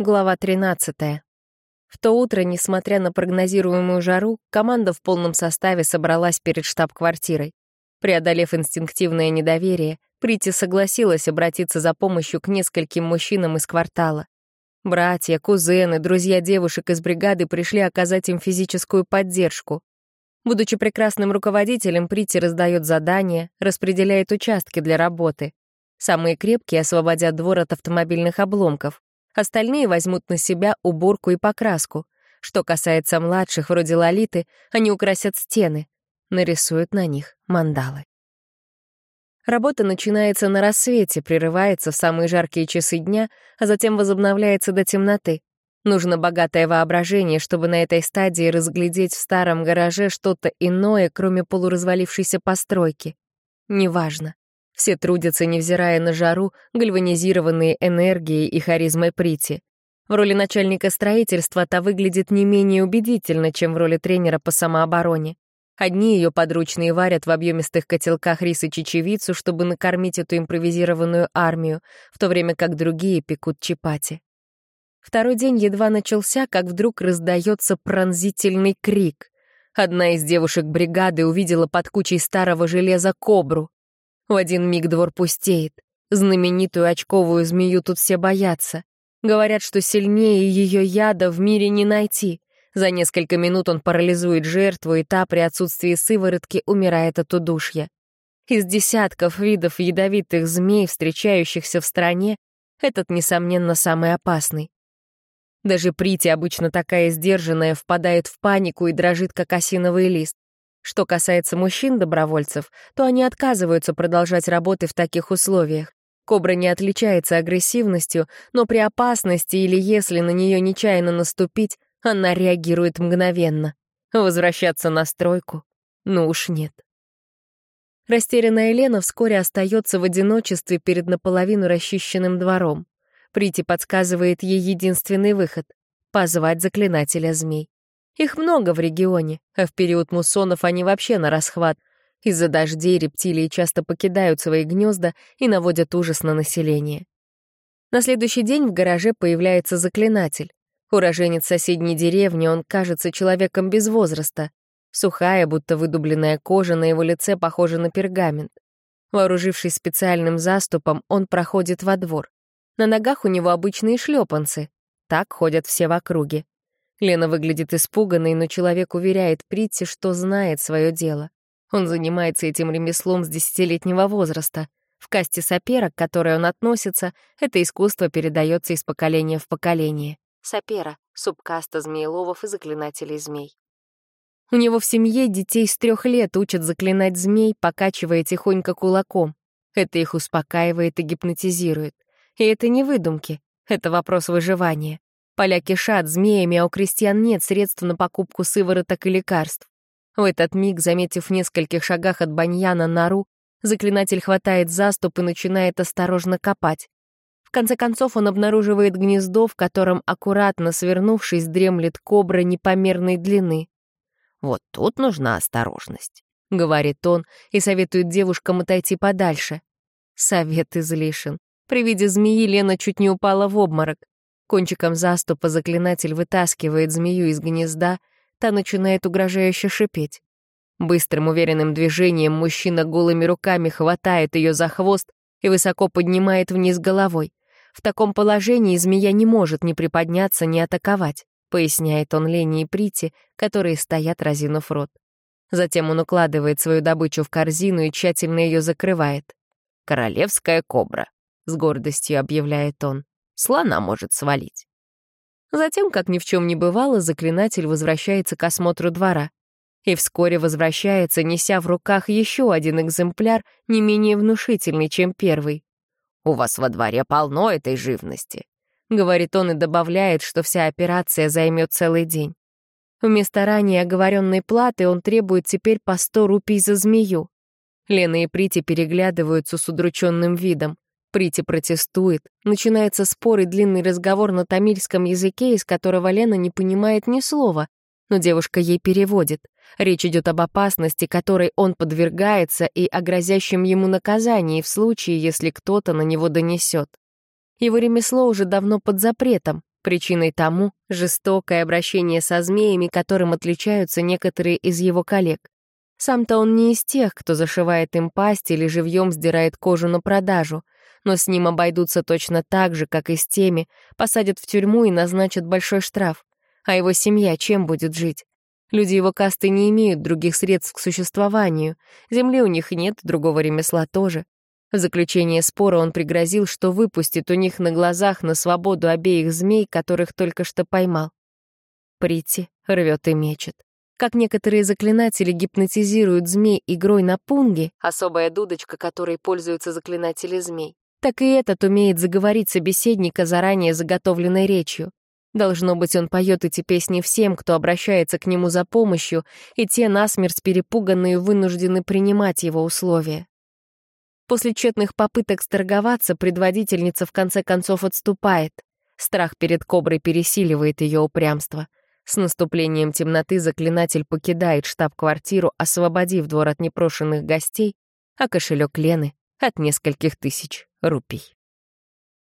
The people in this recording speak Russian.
Глава 13. В то утро, несмотря на прогнозируемую жару, команда в полном составе собралась перед штаб-квартирой. Преодолев инстинктивное недоверие, Прити согласилась обратиться за помощью к нескольким мужчинам из квартала. Братья, кузены, друзья девушек из бригады пришли оказать им физическую поддержку. Будучи прекрасным руководителем, Прити раздает задания, распределяет участки для работы. Самые крепкие освободят двор от автомобильных обломков. Остальные возьмут на себя уборку и покраску. Что касается младших, вроде Лолиты, они украсят стены, нарисуют на них мандалы. Работа начинается на рассвете, прерывается в самые жаркие часы дня, а затем возобновляется до темноты. Нужно богатое воображение, чтобы на этой стадии разглядеть в старом гараже что-то иное, кроме полуразвалившейся постройки. Неважно. Все трудятся, невзирая на жару, гальванизированные энергией и харизмой Прити. В роли начальника строительства та выглядит не менее убедительно, чем в роли тренера по самообороне. Одни ее подручные варят в объемистых котелках рис и чечевицу, чтобы накормить эту импровизированную армию, в то время как другие пекут чапати. Второй день едва начался, как вдруг раздается пронзительный крик. Одна из девушек бригады увидела под кучей старого железа кобру. В один миг двор пустеет. Знаменитую очковую змею тут все боятся. Говорят, что сильнее ее яда в мире не найти. За несколько минут он парализует жертву, и та при отсутствии сыворотки умирает от удушья. Из десятков видов ядовитых змей, встречающихся в стране, этот, несомненно, самый опасный. Даже Прити, обычно такая сдержанная, впадает в панику и дрожит, как осиновый лист. Что касается мужчин-добровольцев, то они отказываются продолжать работы в таких условиях. Кобра не отличается агрессивностью, но при опасности или если на нее нечаянно наступить, она реагирует мгновенно. Возвращаться на стройку? Ну уж нет. Растерянная Лена вскоре остается в одиночестве перед наполовину расчищенным двором. Прити подсказывает ей единственный выход — позвать заклинателя змей. Их много в регионе, а в период муссонов они вообще на расхват. Из-за дождей рептилии часто покидают свои гнезда и наводят ужас на население. На следующий день в гараже появляется заклинатель. Уроженец соседней деревни, он кажется человеком без возраста. Сухая, будто выдубленная кожа на его лице похожа на пергамент. Вооружившись специальным заступом, он проходит во двор. На ногах у него обычные шлепанцы. Так ходят все в округе. Лена выглядит испуганной, но человек уверяет Притти, что знает свое дело. Он занимается этим ремеслом с десятилетнего возраста. В касте сапера, к которой он относится, это искусство передается из поколения в поколение. Сапера — субкаста змееловов и заклинателей змей. У него в семье детей с трех лет учат заклинать змей, покачивая тихонько кулаком. Это их успокаивает и гипнотизирует. И это не выдумки, это вопрос выживания. Поля кишат змеями, а у крестьян нет средств на покупку сывороток и лекарств. В этот миг, заметив в нескольких шагах от баньяна нору, заклинатель хватает заступ и начинает осторожно копать. В конце концов он обнаруживает гнездо, в котором, аккуратно свернувшись, дремлет кобра непомерной длины. «Вот тут нужна осторожность», — говорит он и советует девушкам отойти подальше. Совет излишен. При виде змеи Лена чуть не упала в обморок. Кончиком заступа заклинатель вытаскивает змею из гнезда, та начинает угрожающе шипеть. Быстрым уверенным движением мужчина голыми руками хватает ее за хвост и высоко поднимает вниз головой. В таком положении змея не может ни приподняться, ни атаковать, поясняет он Лене и Прити, которые стоят, разинув рот. Затем он укладывает свою добычу в корзину и тщательно ее закрывает. «Королевская кобра», — с гордостью объявляет он слона может свалить. Затем, как ни в чем не бывало, заклинатель возвращается к осмотру двора. И вскоре возвращается, неся в руках еще один экземпляр, не менее внушительный, чем первый. «У вас во дворе полно этой живности», — говорит он и добавляет, что вся операция займет целый день. Вместо ранее оговоренной платы он требует теперь по сто рупий за змею. Лена и Прити переглядываются с удрученным видом. Прити протестует. Начинается спор и длинный разговор на тамильском языке, из которого Лена не понимает ни слова, но девушка ей переводит. Речь идет об опасности, которой он подвергается, и о грозящем ему наказании в случае, если кто-то на него донесет. Его ремесло уже давно под запретом, Причиной тому — жестокое обращение со змеями, которым отличаются некоторые из его коллег. Сам-то он не из тех, кто зашивает им пасть или живьем сдирает кожу на продажу, но с ним обойдутся точно так же, как и с теми, посадят в тюрьму и назначат большой штраф. А его семья чем будет жить? Люди его касты не имеют других средств к существованию, земли у них нет, другого ремесла тоже. В заключение спора он пригрозил, что выпустит у них на глазах на свободу обеих змей, которых только что поймал. Прити рвет и мечет. Как некоторые заклинатели гипнотизируют змей игрой на пунге, особая дудочка, которой пользуются заклинатели змей, так и этот умеет заговорить собеседника заранее заготовленной речью. Должно быть, он поет эти песни всем, кто обращается к нему за помощью, и те насмерть перепуганные вынуждены принимать его условия. После тщетных попыток сторговаться, предводительница в конце концов отступает. Страх перед коброй пересиливает ее упрямство. С наступлением темноты заклинатель покидает штаб-квартиру, освободив двор от непрошенных гостей, а кошелек Лены — от нескольких тысяч рупий.